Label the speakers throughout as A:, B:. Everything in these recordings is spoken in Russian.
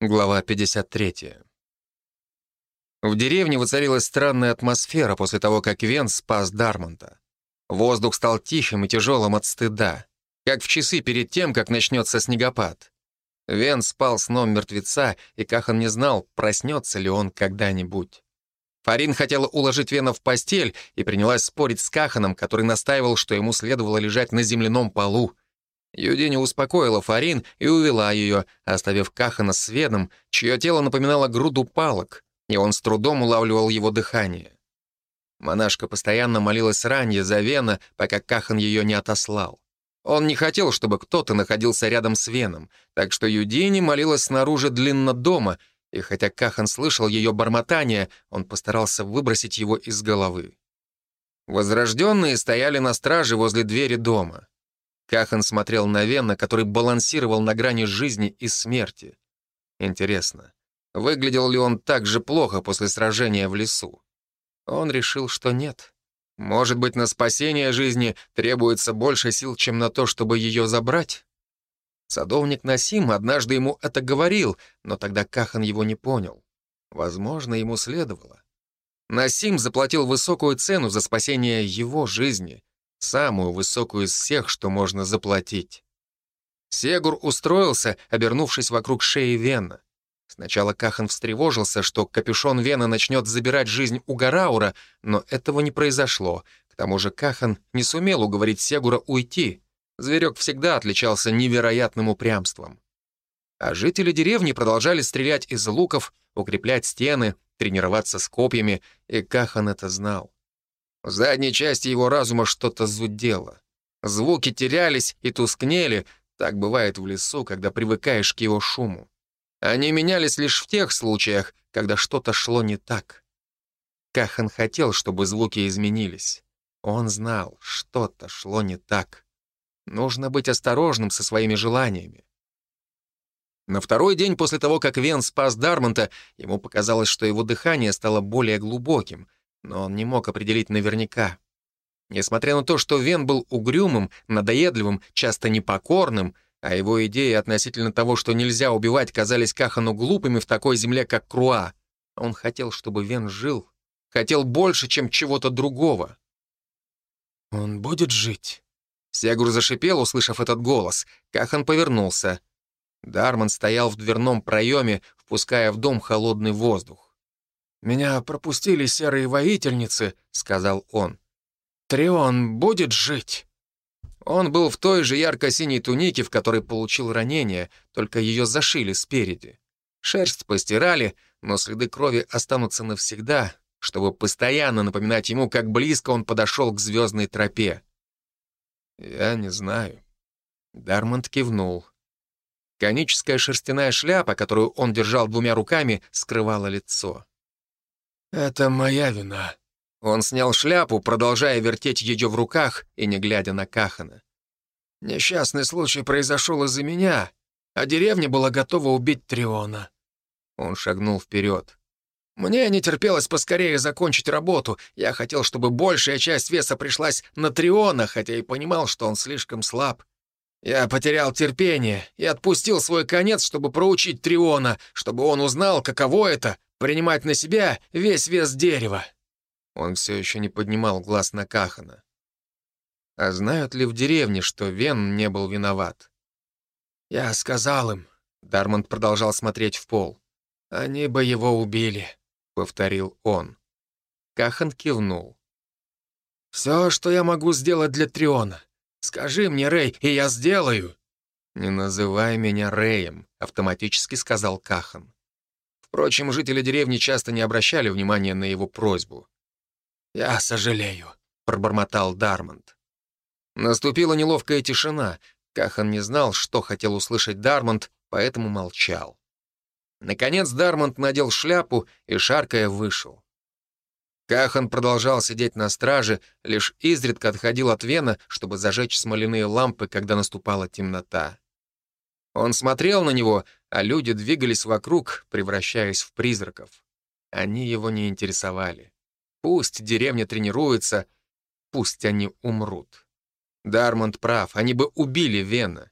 A: Глава 53. В деревне воцарилась странная атмосфера после того, как Вен спас Дармонта. Воздух стал тихим и тяжелым от стыда, как в часы перед тем, как начнется снегопад. Вен спал сном мертвеца, и Кахан не знал, проснется ли он когда-нибудь. Фарин хотела уложить Вена в постель и принялась спорить с Каханом, который настаивал, что ему следовало лежать на земляном полу. Юдиня успокоила Фарин и увела ее, оставив Кахана с Веном, чье тело напоминало груду палок, и он с трудом улавливал его дыхание. Монашка постоянно молилась ранее за Вена, пока Кахан ее не отослал. Он не хотел, чтобы кто-то находился рядом с Веном, так что Юдини молилась снаружи длинно дома, и хотя Кахан слышал ее бормотание, он постарался выбросить его из головы. Возрожденные стояли на страже возле двери дома. Кахан смотрел на Вена, который балансировал на грани жизни и смерти. Интересно, выглядел ли он так же плохо после сражения в лесу? Он решил, что нет. Может быть, на спасение жизни требуется больше сил, чем на то, чтобы ее забрать? Садовник Насим однажды ему это говорил, но тогда Кахан его не понял. Возможно, ему следовало. Насим заплатил высокую цену за спасение его жизни, самую высокую из всех, что можно заплатить. Сегур устроился, обернувшись вокруг шеи Вена. Сначала Кахан встревожился, что капюшон Вена начнет забирать жизнь у Гараура, но этого не произошло. К тому же Кахан не сумел уговорить Сегура уйти. Зверек всегда отличался невероятным упрямством. А жители деревни продолжали стрелять из луков, укреплять стены, тренироваться с копьями, и Кахан это знал. В задней части его разума что-то зудело. Звуки терялись и тускнели, так бывает в лесу, когда привыкаешь к его шуму. Они менялись лишь в тех случаях, когда что-то шло не так. Кахан хотел, чтобы звуки изменились. Он знал, что-то шло не так. Нужно быть осторожным со своими желаниями. На второй день после того, как Вен спас Дармонта, ему показалось, что его дыхание стало более глубоким — но он не мог определить наверняка. Несмотря на то, что Вен был угрюмым, надоедливым, часто непокорным, а его идеи относительно того, что нельзя убивать, казались Кахану глупыми в такой земле, как Круа, он хотел, чтобы Вен жил, хотел больше, чем чего-то другого. «Он будет жить?» Сегур зашипел, услышав этот голос. Кахан повернулся. Дарман стоял в дверном проеме, впуская в дом холодный воздух. «Меня пропустили серые воительницы», — сказал он. «Трион будет жить». Он был в той же ярко-синей тунике, в которой получил ранение, только ее зашили спереди. Шерсть постирали, но следы крови останутся навсегда, чтобы постоянно напоминать ему, как близко он подошел к звездной тропе. «Я не знаю». Дармонд кивнул. Коническая шерстяная шляпа, которую он держал двумя руками, скрывала лицо. «Это моя вина». Он снял шляпу, продолжая вертеть ее в руках и не глядя на Кахана. «Несчастный случай произошел из-за меня, а деревня была готова убить Триона». Он шагнул вперед. «Мне не терпелось поскорее закончить работу. Я хотел, чтобы большая часть веса пришлась на Триона, хотя и понимал, что он слишком слаб. Я потерял терпение и отпустил свой конец, чтобы проучить Триона, чтобы он узнал, каково это принимать на себя весь вес дерева». Он все еще не поднимал глаз на Кахана. А знают ли в деревне, что Вен не был виноват? «Я сказал им», — Дармонд продолжал смотреть в пол. «Они бы его убили», — повторил он. Кахан кивнул. «Все, что я могу сделать для Триона. Скажи мне, Рэй, и я сделаю». «Не называй меня Рэем», — автоматически сказал Кахан. Впрочем, жители деревни часто не обращали внимания на его просьбу. «Я сожалею», — пробормотал Дармонд. Наступила неловкая тишина. Кахан не знал, что хотел услышать Дармонд, поэтому молчал. Наконец Дармонд надел шляпу и, шаркая, вышел. Кахан продолжал сидеть на страже, лишь изредка отходил от Вена, чтобы зажечь смоляные лампы, когда наступала темнота. Он смотрел на него, а люди двигались вокруг, превращаясь в призраков. Они его не интересовали. Пусть деревня тренируется, пусть они умрут. Дармонд прав, они бы убили Вена.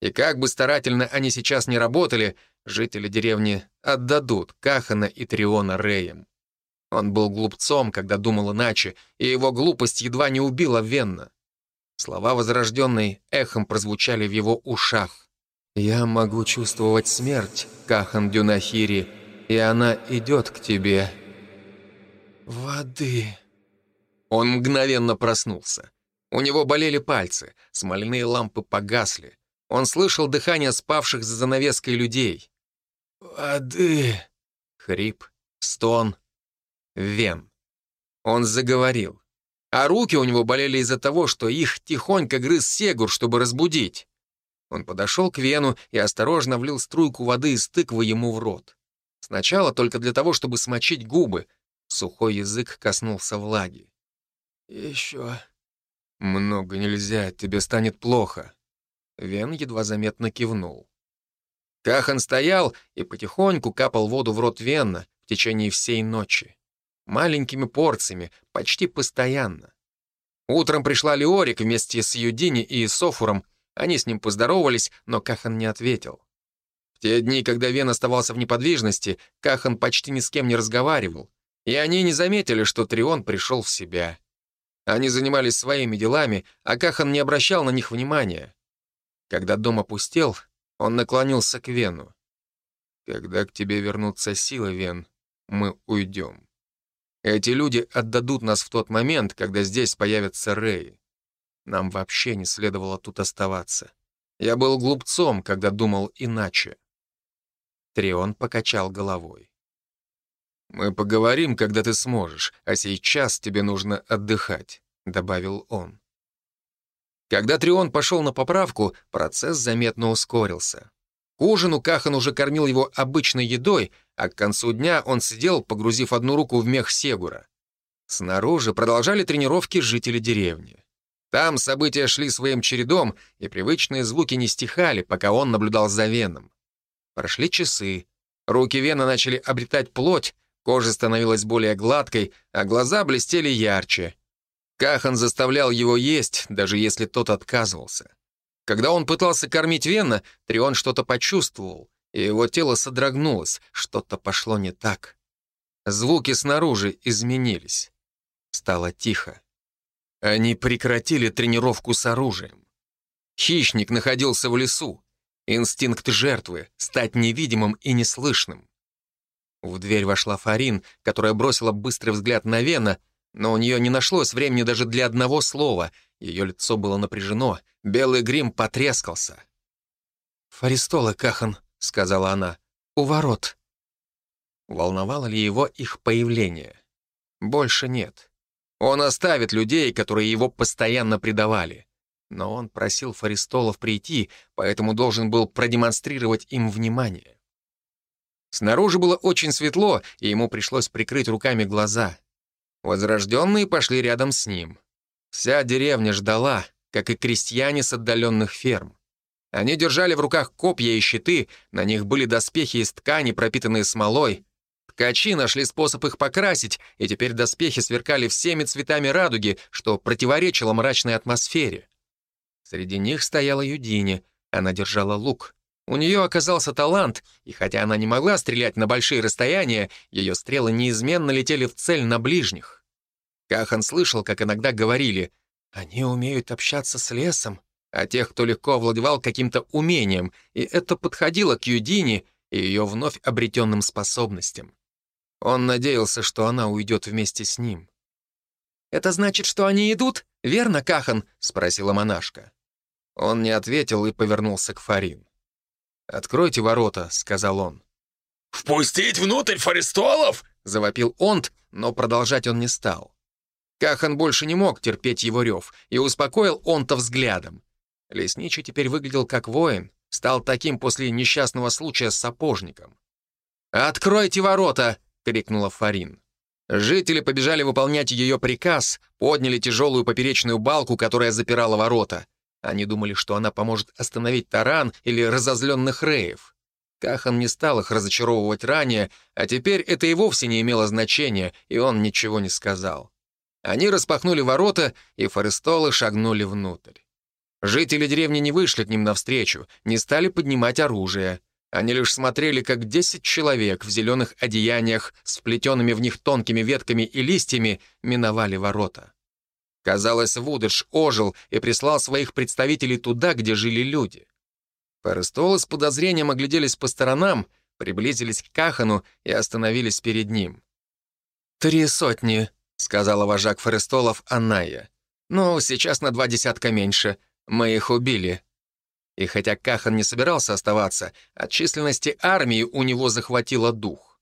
A: И как бы старательно они сейчас не работали, жители деревни отдадут Кахана и Триона Реем. Он был глупцом, когда думал иначе, и его глупость едва не убила Венна. Слова возрожденной эхом прозвучали в его ушах. «Я могу чувствовать смерть, Кахан Дюнахири, и она идет к тебе». «Воды...» Он мгновенно проснулся. У него болели пальцы, смоляные лампы погасли. Он слышал дыхание спавших за занавеской людей. «Воды...» Хрип, стон, вен. Он заговорил. А руки у него болели из-за того, что их тихонько грыз Сегур, чтобы разбудить. Он подошел к Вену и осторожно влил струйку воды из тыквы ему в рот. Сначала только для того, чтобы смочить губы. Сухой язык коснулся влаги. «Еще...» «Много нельзя, тебе станет плохо». Вен едва заметно кивнул. Кахан стоял и потихоньку капал воду в рот Венна в течение всей ночи. Маленькими порциями, почти постоянно. Утром пришла Леорик вместе с Юдини и Софуром. Они с ним поздоровались, но Кахан не ответил. В те дни, когда Вен оставался в неподвижности, Кахан почти ни с кем не разговаривал, и они не заметили, что Трион пришел в себя. Они занимались своими делами, а Кахан не обращал на них внимания. Когда дом опустел, он наклонился к Вену. «Когда к тебе вернутся силы, Вен, мы уйдем. Эти люди отдадут нас в тот момент, когда здесь появятся Рэй. Нам вообще не следовало тут оставаться. Я был глупцом, когда думал иначе». Трион покачал головой. «Мы поговорим, когда ты сможешь, а сейчас тебе нужно отдыхать», — добавил он. Когда Трион пошел на поправку, процесс заметно ускорился. К ужину Кахан уже кормил его обычной едой, а к концу дня он сидел, погрузив одну руку в мех Сегура. Снаружи продолжали тренировки жители деревни. Там события шли своим чередом, и привычные звуки не стихали, пока он наблюдал за Веном. Прошли часы. Руки Вена начали обретать плоть, Кожа становилась более гладкой, а глаза блестели ярче. Кахан заставлял его есть, даже если тот отказывался. Когда он пытался кормить Венна, Трион что-то почувствовал, и его тело содрогнулось, что-то пошло не так. Звуки снаружи изменились. Стало тихо. Они прекратили тренировку с оружием. Хищник находился в лесу. Инстинкт жертвы — стать невидимым и неслышным. В дверь вошла Фарин, которая бросила быстрый взгляд на Вена, но у нее не нашлось времени даже для одного слова. Ее лицо было напряжено, белый грим потрескался. «Фаристола, Кахан», — сказала она, — «у ворот». Волновало ли его их появление? Больше нет. Он оставит людей, которые его постоянно предавали. Но он просил Фаристолов прийти, поэтому должен был продемонстрировать им внимание. Снаружи было очень светло, и ему пришлось прикрыть руками глаза. Возрожденные пошли рядом с ним. Вся деревня ждала, как и крестьяне с отдаленных ферм. Они держали в руках копья и щиты, на них были доспехи из ткани, пропитанные смолой. Ткачи нашли способ их покрасить, и теперь доспехи сверкали всеми цветами радуги, что противоречило мрачной атмосфере. Среди них стояла Юдине, она держала лук. У нее оказался талант, и хотя она не могла стрелять на большие расстояния, ее стрелы неизменно летели в цель на ближних. Кахан слышал, как иногда говорили «Они умеют общаться с лесом», а тех, кто легко овладевал каким-то умением, и это подходило к Юдине и ее вновь обретенным способностям. Он надеялся, что она уйдет вместе с ним. «Это значит, что они идут, верно, Кахан?» — спросила монашка. Он не ответил и повернулся к Фарин. «Откройте ворота», — сказал он.
B: «Впустить внутрь форестолов?»
A: — завопил Онт, но продолжать он не стал. Кахан больше не мог терпеть его рев и успокоил Онта взглядом. Лесничий теперь выглядел как воин, стал таким после несчастного случая с сапожником. «Откройте ворота!» — крикнула Фарин. Жители побежали выполнять ее приказ, подняли тяжелую поперечную балку, которая запирала ворота. Они думали, что она поможет остановить таран или разозленных реев. Кахан не стал их разочаровывать ранее, а теперь это и вовсе не имело значения, и он ничего не сказал. Они распахнули ворота, и форестолы шагнули внутрь. Жители деревни не вышли к ним навстречу, не стали поднимать оружие. Они лишь смотрели, как десять человек в зеленых одеяниях с вплетенными в них тонкими ветками и листьями миновали ворота. Казалось, Вудыш ожил и прислал своих представителей туда, где жили люди. Форестолы с подозрением огляделись по сторонам, приблизились к Кахану и остановились перед ним. «Три сотни», — сказала вожак Форестолов Аная. «Ну, сейчас на два десятка меньше. Мы их убили». И хотя Кахан не собирался оставаться, от численности армии у него захватило дух.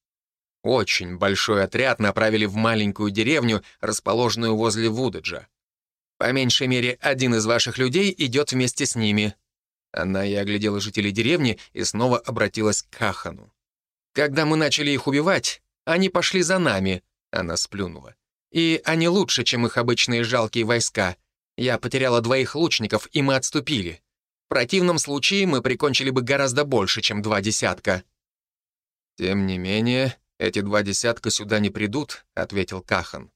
A: Очень большой отряд направили в маленькую деревню, расположенную возле Вудаджа. По меньшей мере, один из ваших людей идет вместе с ними. Она и оглядела жителей деревни и снова обратилась к Кахану. «Когда мы начали их убивать, они пошли за нами», — она сплюнула. «И они лучше, чем их обычные жалкие войска. Я потеряла двоих лучников, и мы отступили. Противном случае мы прикончили бы гораздо больше, чем два десятка». «Тем не менее, эти два десятка сюда не придут», — ответил Кахан.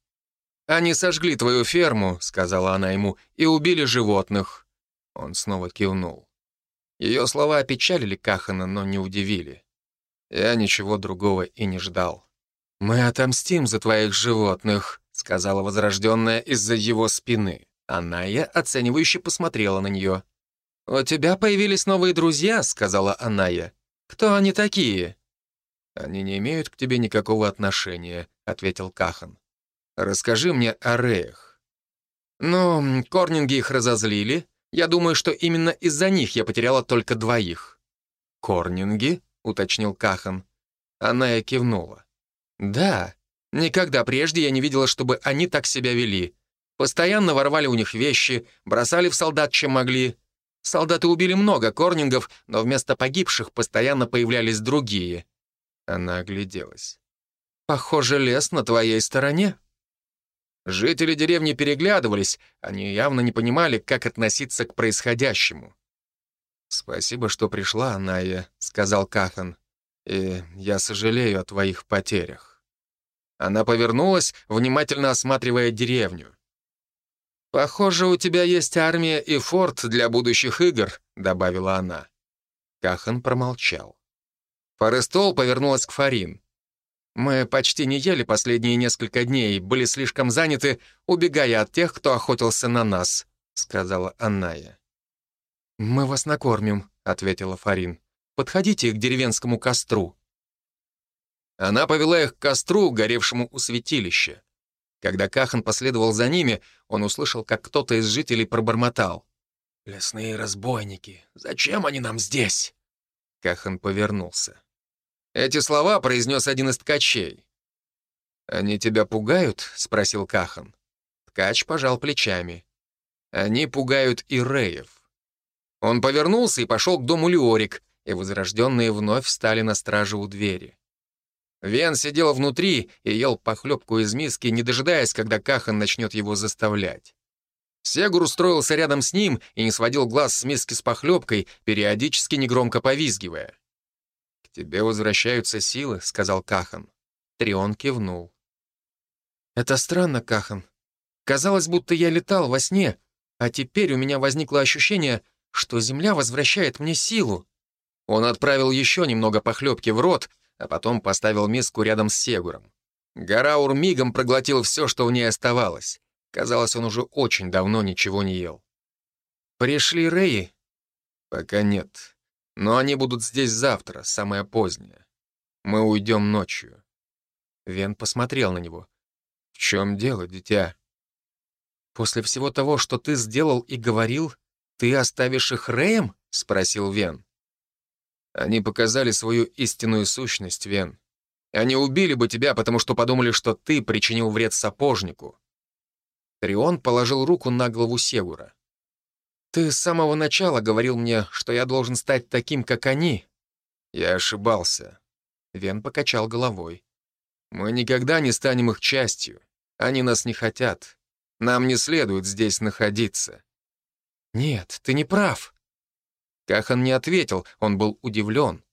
A: «Они сожгли твою ферму», — сказала она ему, — «и убили животных». Он снова кивнул. Ее слова опечалили Кахана, но не удивили. Я ничего другого и не ждал. «Мы отомстим за твоих животных», — сказала возрожденная из-за его спины. Аная оценивающе посмотрела на нее. «У тебя появились новые друзья», — сказала Аная. «Кто они такие?» «Они не имеют к тебе никакого отношения», — ответил Кахан. «Расскажи мне о Реях». «Ну, корнинги их разозлили, я думаю, что именно из-за них я потеряла только двоих». «Корнинги?» — уточнил Кахан. Она и кивнула. «Да, никогда прежде я не видела, чтобы они так себя вели. Постоянно воровали у них вещи, бросали в солдат, чем могли. Солдаты убили много корнингов, но вместо погибших постоянно появлялись другие». Она огляделась. «Похоже, лес на твоей стороне». Жители деревни переглядывались, они явно не понимали, как относиться к происходящему. «Спасибо, что пришла, Ная», — сказал Кахан. «И я сожалею о твоих потерях». Она повернулась, внимательно осматривая деревню. «Похоже, у тебя есть армия и форт для будущих игр», — добавила она. Кахан промолчал. Форестол повернулась к Фарин. Мы почти не ели последние несколько дней, были слишком заняты, убегая от тех, кто охотился на нас», — сказала Анная. «Мы вас накормим», — ответила Фарин. «Подходите к деревенскому костру». Она повела их к костру, горевшему у святилища. Когда Кахан последовал за ними, он услышал, как кто-то из жителей пробормотал. «Лесные разбойники, зачем они нам здесь?» Кахан повернулся. Эти слова произнес один из ткачей. «Они тебя пугают?» — спросил Кахан. Ткач пожал плечами. «Они пугают и Реев». Он повернулся и пошел к дому Леорик, и возрожденные вновь встали на страже у двери. Вен сидел внутри и ел похлебку из миски, не дожидаясь, когда Кахан начнет его заставлять. Сегур устроился рядом с ним и не сводил глаз с миски с похлебкой, периодически негромко повизгивая тебе возвращаются силы», — сказал Кахан. Трион кивнул. «Это странно, Кахан. Казалось, будто я летал во сне, а теперь у меня возникло ощущение, что Земля возвращает мне силу». Он отправил еще немного похлебки в рот, а потом поставил миску рядом с Сегуром. Гараур мигом проглотил все, что в ней оставалось. Казалось, он уже очень давно ничего не ел. «Пришли Реи?» «Пока нет. Но они будут здесь завтра, самое позднее. Мы уйдем ночью». Вен посмотрел на него. «В чем дело, дитя?» «После всего того, что ты сделал и говорил, ты оставишь их Рэем?» — спросил Вен. «Они показали свою истинную сущность, Вен. Они убили бы тебя, потому что подумали, что ты причинил вред сапожнику». Трион положил руку на голову Сегура. «Ты с самого начала говорил мне, что я должен стать таким, как они». «Я ошибался». Вен покачал головой. «Мы никогда не станем их частью. Они нас не хотят. Нам не следует здесь находиться». «Нет, ты не прав». Кахан не ответил, он был удивлен.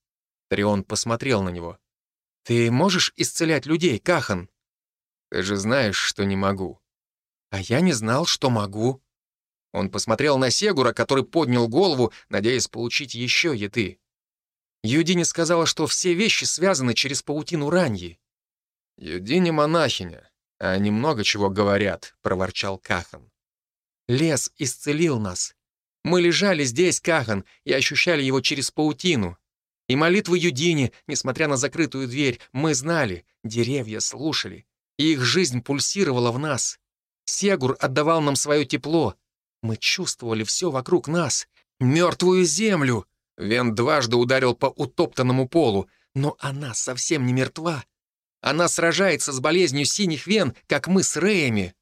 A: Трион посмотрел на него. «Ты можешь исцелять людей, Кахан?» «Ты же знаешь, что не могу». «А я не знал, что могу». Он посмотрел на Сегура, который поднял голову, надеясь получить еще еды. Юдини сказала, что все вещи связаны через паутину раньи. «Юдини монахиня, а они много чего говорят», — проворчал Кахан. «Лес исцелил нас. Мы лежали здесь, Кахан, и ощущали его через паутину. И молитвы Юдини, несмотря на закрытую дверь, мы знали, деревья слушали, и их жизнь пульсировала в нас. Сегур отдавал нам свое тепло. Мы чувствовали все вокруг нас. Мертвую землю. Вен дважды ударил по утоптанному полу, но она совсем не мертва. Она сражается с болезнью синих вен, как мы с Реями.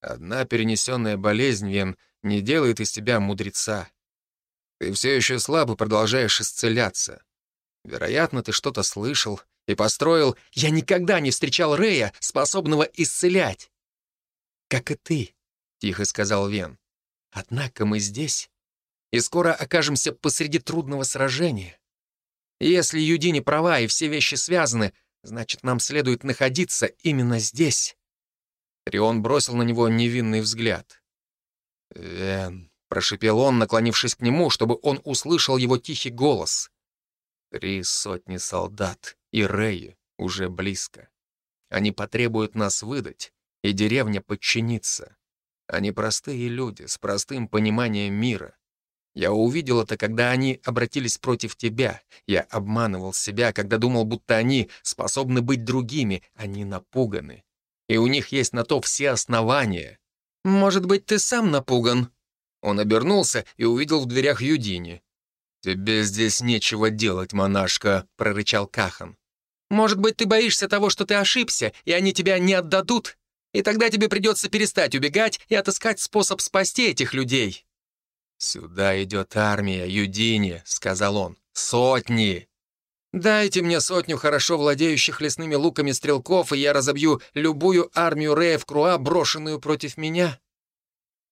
A: Одна перенесенная болезнь, Вен, не делает из тебя мудреца. Ты все еще слабо продолжаешь исцеляться. Вероятно, ты что-то слышал и построил... Я никогда не встречал Рея, способного исцелять. Как и ты, — тихо сказал Вен. Однако мы здесь, и скоро окажемся посреди трудного сражения. Если Юдини права и все вещи связаны, значит, нам следует находиться именно здесь. Рион бросил на него невинный взгляд. «Вен», — прошипел он, наклонившись к нему, чтобы он услышал его тихий голос. «Три сотни солдат и Реи уже близко. Они потребуют нас выдать, и деревня подчинится. Они простые люди, с простым пониманием мира. Я увидел это, когда они обратились против тебя. Я обманывал себя, когда думал, будто они способны быть другими. Они напуганы. И у них есть на то все основания. Может быть, ты сам напуган?» Он обернулся и увидел в дверях Юдини. «Тебе здесь нечего делать, монашка», — прорычал Кахан. «Может быть, ты боишься того, что ты ошибся, и они тебя не отдадут? И тогда тебе придется перестать убегать и отыскать способ спасти этих людей». «Сюда идет армия, Юдини», — сказал он. «Сотни!» «Дайте мне сотню хорошо владеющих лесными луками стрелков, и я разобью любую армию Реев Круа, брошенную против меня».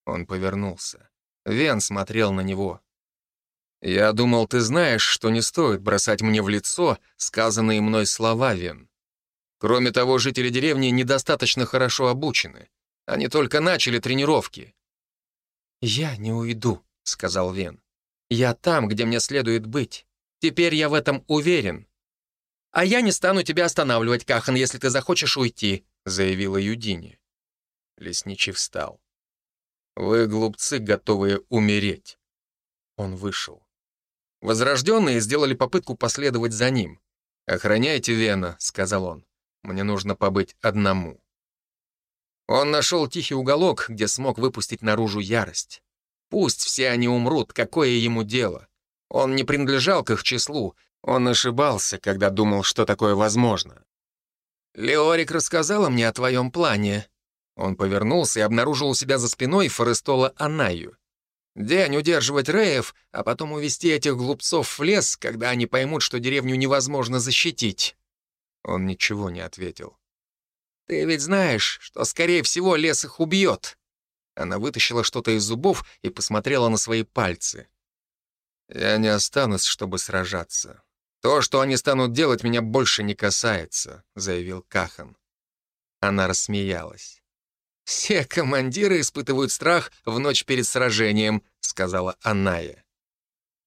A: Он повернулся. Вен смотрел на него. «Я думал, ты знаешь, что не стоит бросать мне в лицо сказанные мной слова, Вен. Кроме того, жители деревни недостаточно хорошо обучены. Они только начали тренировки». «Я не уйду», — сказал Вен. «Я там, где мне следует быть. Теперь я в этом уверен». «А я не стану тебя останавливать, Кахан, если ты захочешь уйти», — заявила Юдини. Лесничий встал. «Вы, глупцы, готовые умереть». Он вышел. Возрожденные сделали попытку последовать за ним. «Охраняйте Вена», — сказал он. «Мне нужно побыть одному». Он нашел тихий уголок, где смог выпустить наружу ярость. Пусть все они умрут, какое ему дело. Он не принадлежал к их числу. Он ошибался, когда думал, что такое возможно. «Леорик рассказала мне о твоем плане». Он повернулся и обнаружил у себя за спиной Форестола Анаю. День удерживать Реев, а потом увести этих глупцов в лес, когда они поймут, что деревню невозможно защитить. Он ничего не ответил. «Ты ведь знаешь, что, скорее всего, лес их убьет». Она вытащила что-то из зубов и посмотрела на свои пальцы. Я не останусь, чтобы сражаться. То, что они станут делать, меня больше не касается», — заявил Кахан. Она рассмеялась. «Все командиры испытывают страх в ночь перед сражением», — сказала Аная.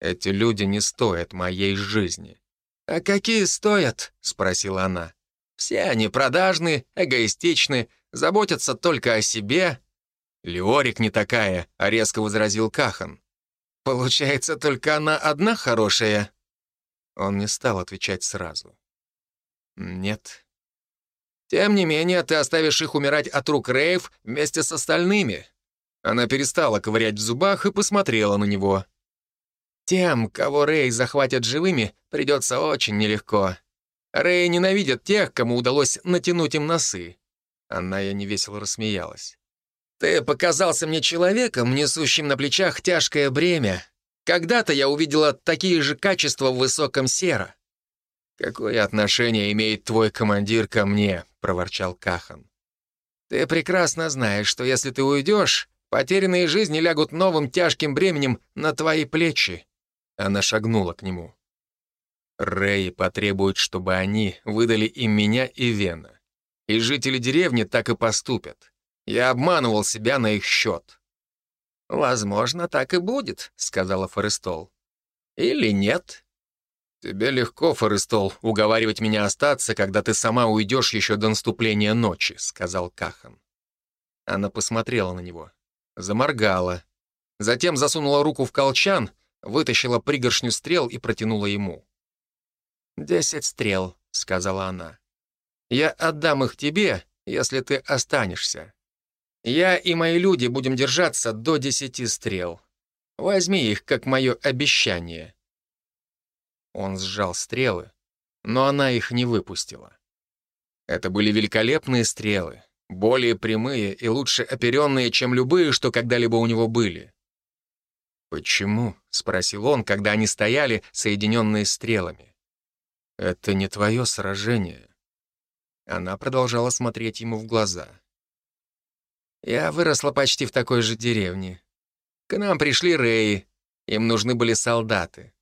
A: «Эти люди не стоят моей жизни». «А какие стоят?» — спросила она. «Все они продажны, эгоистичны, заботятся только о себе». «Леорик не такая», — резко возразил Кахан. Получается, только она одна хорошая?» Он не стал отвечать сразу. «Нет». «Тем не менее, ты оставишь их умирать от рук Рейв вместе с остальными». Она перестала ковырять в зубах и посмотрела на него. «Тем, кого Рей захватят живыми, придется очень нелегко. Рей ненавидят тех, кому удалось натянуть им носы». Она я невесело рассмеялась. Ты показался мне человеком, несущим на плечах тяжкое бремя. Когда-то я увидела такие же качества в высоком сера. «Какое отношение имеет твой командир ко мне?» — проворчал Кахан. «Ты прекрасно знаешь, что если ты уйдешь, потерянные жизни лягут новым тяжким бременем на твои плечи». Она шагнула к нему. Рэй потребует, чтобы они выдали им меня и Вена. И жители деревни так и поступят. Я обманывал себя на их счет». «Возможно, так и будет», — сказала Форестол. «Или нет». «Тебе легко, Форестол, уговаривать меня остаться, когда ты сама уйдешь еще до наступления ночи», — сказал Кахан. Она посмотрела на него, заморгала, затем засунула руку в колчан, вытащила пригоршню стрел и протянула ему. «Десять стрел», — сказала она. «Я отдам их тебе, если ты останешься. Я и мои люди будем держаться до десяти стрел. Возьми их, как мое обещание». Он сжал стрелы, но она их не выпустила. Это были великолепные стрелы, более прямые и лучше оперенные, чем любые, что когда-либо у него были. «Почему?» — спросил он, когда они стояли, соединенные стрелами. «Это не твое сражение». Она продолжала смотреть ему в глаза. «Я выросла почти в такой же деревне. К нам пришли Реи, им нужны были солдаты.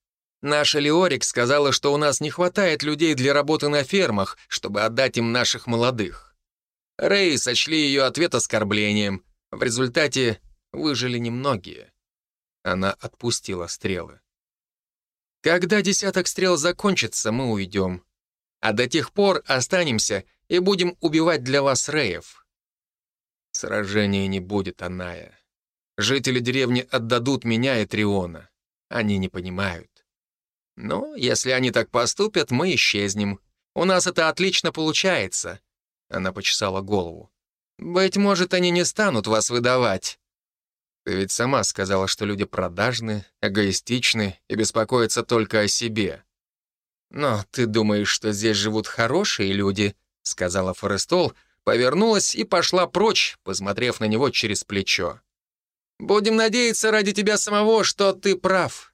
A: Наша Леорик сказала, что у нас не хватает людей для работы на фермах, чтобы отдать им наших молодых. Рэй сочли ее ответ оскорблением. В результате выжили немногие. Она отпустила стрелы. Когда десяток стрел закончится, мы уйдем. А до тех пор останемся и будем убивать для вас Рэев. Сражения не будет, Аная. Жители деревни отдадут меня и Триона. Они не понимают. «Ну, если они так поступят, мы исчезнем. У нас это отлично получается». Она почесала голову. «Быть может, они не станут вас выдавать». «Ты ведь сама сказала, что люди продажны, эгоистичны и беспокоятся только о себе». «Но ты думаешь, что здесь живут хорошие люди?» — сказала Форестол, повернулась и пошла прочь, посмотрев на него через плечо. «Будем надеяться ради тебя самого, что ты прав.